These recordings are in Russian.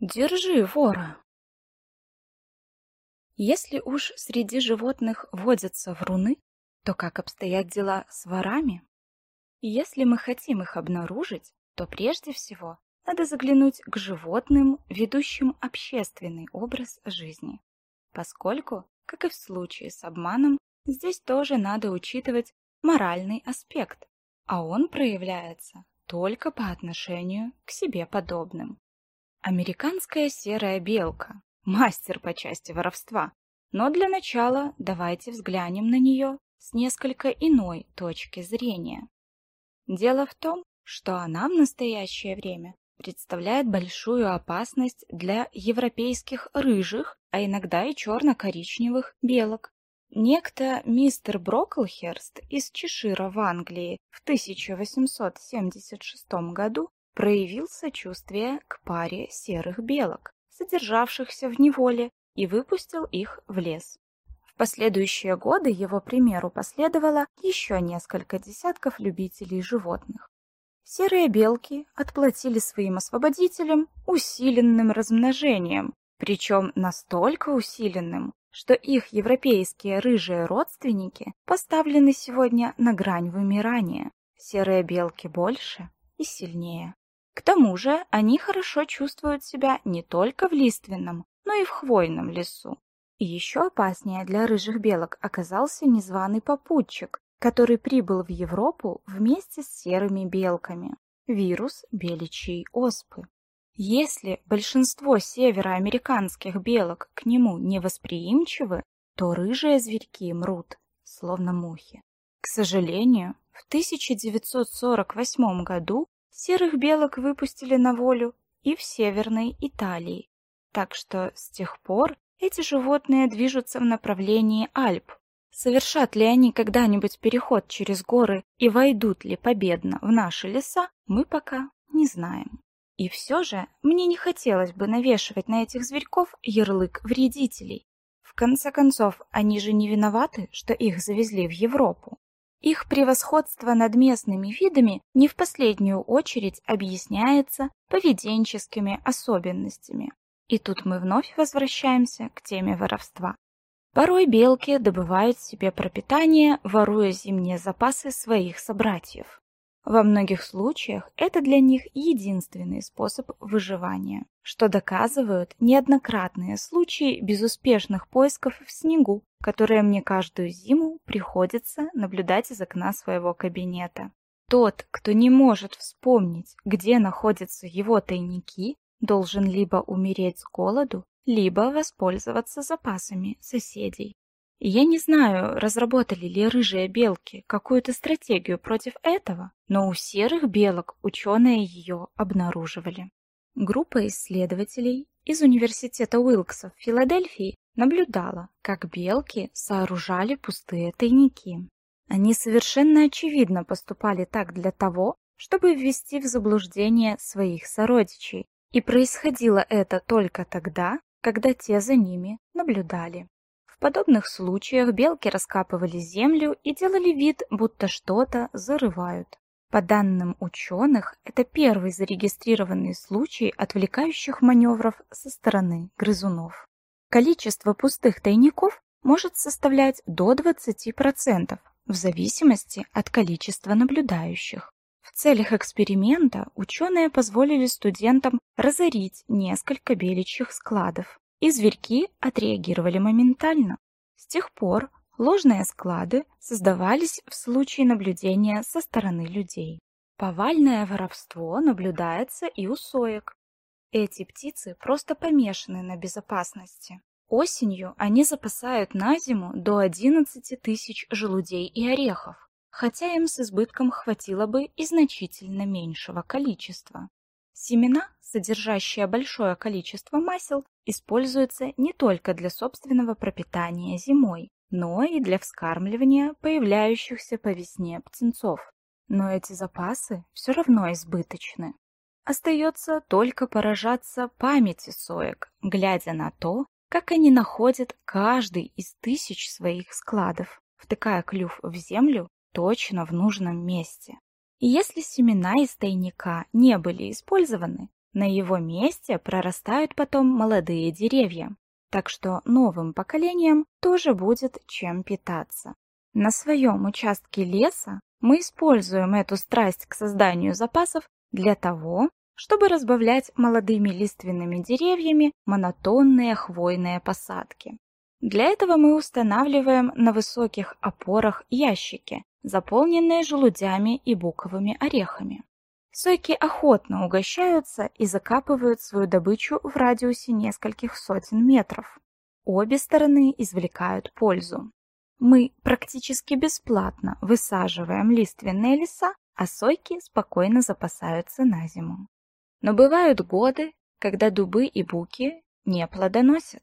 Держи вора. Если уж среди животных водятся вруны, то как обстоят дела с ворами? Если мы хотим их обнаружить, то прежде всего надо заглянуть к животным, ведущим общественный образ жизни. Поскольку, как и в случае с обманом, здесь тоже надо учитывать моральный аспект, а он проявляется только по отношению к себе подобным. Американская серая белка – мастер по части воровства. Но для начала давайте взглянем на нее с несколько иной точки зрения. Дело в том, что она в настоящее время представляет большую опасность для европейских рыжих, а иногда и черно-коричневых белок. Некто мистер Броклхерст из Чешира в Англии в 1876 году проявил сочувствие к паре серых белок, содержавшихся в неволе, и выпустил их в лес. В последующие годы его примеру последовало еще несколько десятков любителей животных. Серые белки отплатили своим освободителям усиленным размножением, причем настолько усиленным, что их европейские рыжие родственники поставлены сегодня на грань вымирания. Серые белки больше и сильнее. К тому же они хорошо чувствуют себя не только в лиственном, но и в хвойном лесу. И еще опаснее для рыжих белок оказался незваный попутчик, который прибыл в Европу вместе с серыми белками – вирус беличьей оспы. Если большинство североамериканских белок к нему невосприимчивы, то рыжие зверьки мрут, словно мухи. К сожалению, в 1948 году серых белок выпустили на волю и в Северной Италии, так что с тех пор эти животные движутся в направлении Альп. Совершат ли они когда-нибудь переход через горы и войдут ли победно в наши леса, мы пока не знаем. И все же мне не хотелось бы навешивать на этих зверьков ярлык вредителей. В конце концов, они же не виноваты, что их завезли в Европу. Их превосходство над местными видами не в последнюю очередь объясняется поведенческими особенностями. И тут мы вновь возвращаемся к теме воровства. Порой белки добывают себе пропитание, воруя зимние запасы своих собратьев. Во многих случаях это для них единственный способ выживания, что доказывают неоднократные случаи безуспешных поисков в снегу, которые мне каждую зиму приходится наблюдать из окна своего кабинета. Тот, кто не может вспомнить, где находятся его тайники, должен либо умереть с голоду, либо воспользоваться запасами соседей. Я не знаю, разработали ли рыжие белки какую-то стратегию против этого, но у серых белок ученые ее обнаруживали. Группа исследователей из Университета Уилкса в Филадельфии наблюдала, как белки сооружали пустые тайники. Они совершенно очевидно поступали так для того, чтобы ввести в заблуждение своих сородичей, и происходило это только тогда, когда те за ними наблюдали. В подобных случаях белки раскапывали землю и делали вид, будто что-то зарывают. По данным ученых, это первый зарегистрированный случай отвлекающих маневров со стороны грызунов. Количество пустых тайников может составлять до 20% в зависимости от количества наблюдающих. В целях эксперимента ученые позволили студентам разорить несколько беличьих складов, и зверьки отреагировали моментально. С тех пор ложные склады создавались в случае наблюдения со стороны людей. Повальное воровство наблюдается и у соек. Эти птицы просто помешаны на безопасности. Осенью они запасают на зиму до 11 тысяч желудей и орехов хотя им с избытком хватило бы и значительно меньшего количества. Семена, содержащие большое количество масел, используются не только для собственного пропитания зимой, но и для вскармливания появляющихся по весне птенцов. Но эти запасы все равно избыточны. Остается только поражаться памяти соек, глядя на то, как они находят каждый из тысяч своих складов, втыкая клюв в землю точно в нужном месте. И если семена из тайника не были использованы, На его месте прорастают потом молодые деревья, так что новым поколениям тоже будет чем питаться. На своем участке леса мы используем эту страсть к созданию запасов для того, чтобы разбавлять молодыми лиственными деревьями монотонные хвойные посадки. Для этого мы устанавливаем на высоких опорах ящики, заполненные желудями и буковыми орехами. Сойки охотно угощаются и закапывают свою добычу в радиусе нескольких сотен метров. Обе стороны извлекают пользу. Мы практически бесплатно высаживаем лиственные леса, а сойки спокойно запасаются на зиму. Но бывают годы, когда дубы и буки не плодоносят.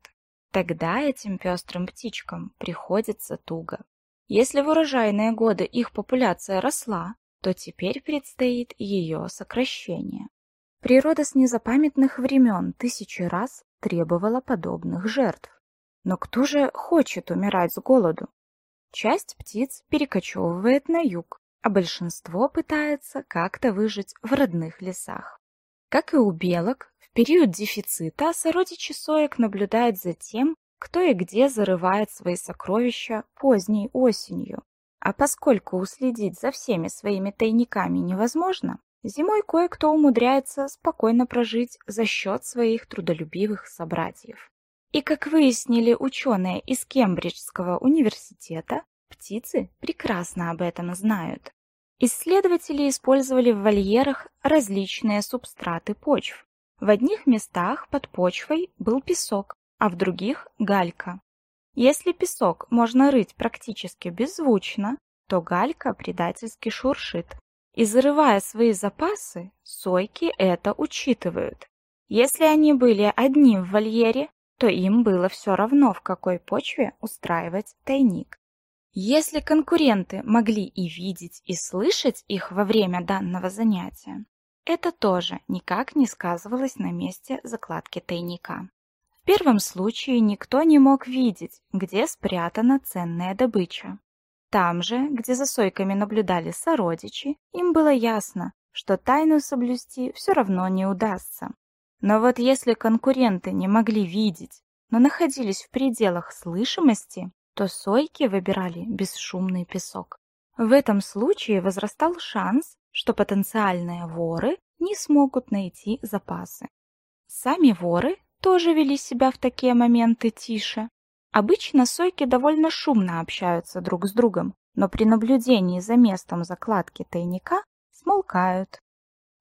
Тогда этим пестрым птичкам приходится туго. Если в урожайные годы их популяция росла, то теперь предстоит ее сокращение. Природа с незапамятных времен тысячи раз требовала подобных жертв. Но кто же хочет умирать с голоду? Часть птиц перекочевывает на юг, а большинство пытается как-то выжить в родных лесах. Как и у белок, в период дефицита сородичи соек наблюдают за тем, кто и где зарывает свои сокровища поздней осенью. А поскольку уследить за всеми своими тайниками невозможно, зимой кое-кто умудряется спокойно прожить за счет своих трудолюбивых собратьев. И как выяснили ученые из Кембриджского университета, птицы прекрасно об этом знают. Исследователи использовали в вольерах различные субстраты почв. В одних местах под почвой был песок, а в других – галька. Если песок можно рыть практически беззвучно, то галька предательски шуршит. И зарывая свои запасы, сойки это учитывают. Если они были одни в вольере, то им было все равно, в какой почве устраивать тайник. Если конкуренты могли и видеть, и слышать их во время данного занятия, это тоже никак не сказывалось на месте закладки тайника. В первом случае никто не мог видеть, где спрятана ценная добыча. Там же, где за сойками наблюдали сородичи, им было ясно, что тайну соблюсти все равно не удастся. Но вот если конкуренты не могли видеть, но находились в пределах слышимости, то сойки выбирали бесшумный песок. В этом случае возрастал шанс, что потенциальные воры не смогут найти запасы. Сами воры тоже вели себя в такие моменты тише. Обычно сойки довольно шумно общаются друг с другом, но при наблюдении за местом закладки тайника смолкают.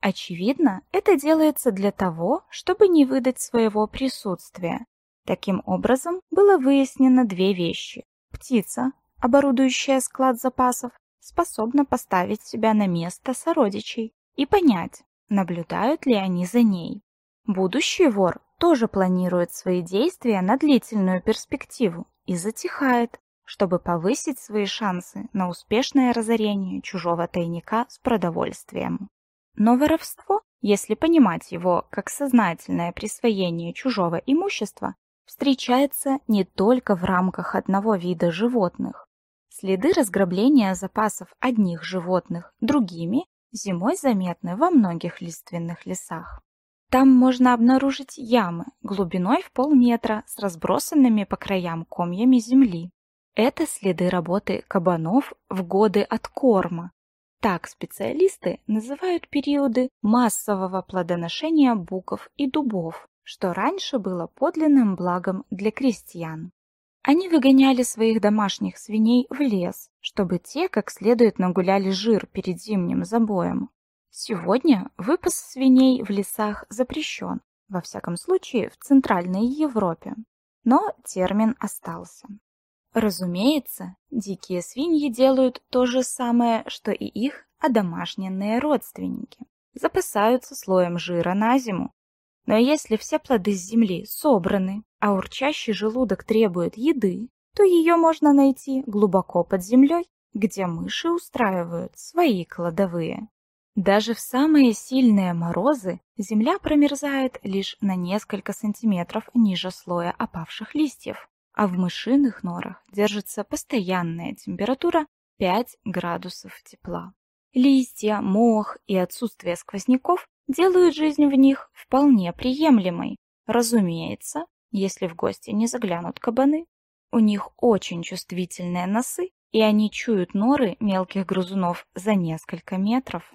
Очевидно, это делается для того, чтобы не выдать своего присутствия, Таким образом, было выяснено две вещи. Птица, оборудующая склад запасов, способна поставить себя на место сородичей и понять, наблюдают ли они за ней. Будущий вор тоже планирует свои действия на длительную перспективу и затихает, чтобы повысить свои шансы на успешное разорение чужого тайника с продовольствием. Но воровство, если понимать его как сознательное присвоение чужого имущества, встречается не только в рамках одного вида животных. Следы разграбления запасов одних животных другими зимой заметны во многих лиственных лесах. Там можно обнаружить ямы глубиной в полметра с разбросанными по краям комьями земли. Это следы работы кабанов в годы откорма. Так специалисты называют периоды массового плодоношения буков и дубов, что раньше было подлинным благом для крестьян. Они выгоняли своих домашних свиней в лес, чтобы те как следует нагуляли жир перед зимним забоем. Сегодня выпас свиней в лесах запрещен, во всяком случае в Центральной Европе. Но термин остался. Разумеется, дикие свиньи делают то же самое, что и их одомашненные родственники. Запасаются слоем жира на зиму, но если все плоды с земли собраны, а урчащий желудок требует еды, то ее можно найти глубоко под землей, где мыши устраивают свои кладовые. Даже в самые сильные морозы земля промерзает лишь на несколько сантиметров ниже слоя опавших листьев, а в мышиных норах держится постоянная температура 5 градусов тепла. Листья, мох и отсутствие сквозняков делают жизнь в них вполне приемлемой. Разумеется, если в гости не заглянут кабаны. У них очень чувствительные носы, и они чуют норы мелких грызунов за несколько метров.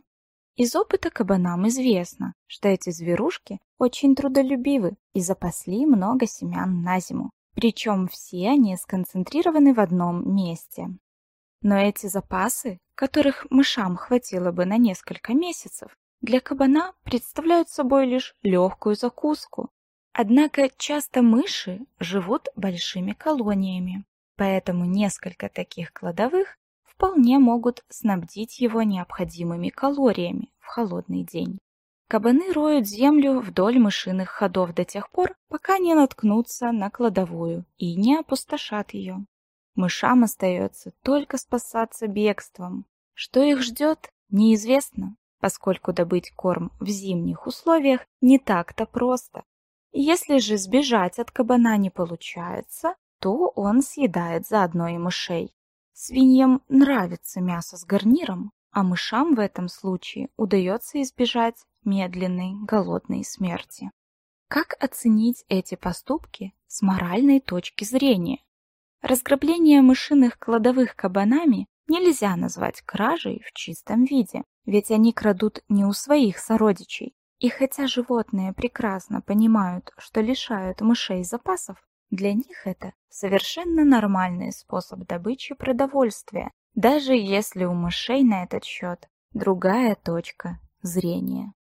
Из опыта кабанам известно, что эти зверушки очень трудолюбивы и запасли много семян на зиму. Причем все они сконцентрированы в одном месте. Но эти запасы, которых мышам хватило бы на несколько месяцев, для кабана представляют собой лишь легкую закуску. Однако часто мыши живут большими колониями, поэтому несколько таких кладовых вполне могут снабдить его необходимыми калориями в холодный день. Кабаны роют землю вдоль мышиных ходов до тех пор, пока не наткнутся на кладовую и не опустошат ее. Мышам остается только спасаться бегством. Что их ждет, неизвестно, поскольку добыть корм в зимних условиях не так-то просто. Если же сбежать от кабана не получается, то он съедает заодно и мышей. Свиньям нравится мясо с гарниром, а мышам в этом случае удается избежать медленной голодной смерти. Как оценить эти поступки с моральной точки зрения? Разграбление мышиных кладовых кабанами нельзя назвать кражей в чистом виде, ведь они крадут не у своих сородичей. И хотя животные прекрасно понимают, что лишают мышей запасов, для них это совершенно нормальный способ добычи продовольствия, даже если у мышей на этот счет другая точка зрения.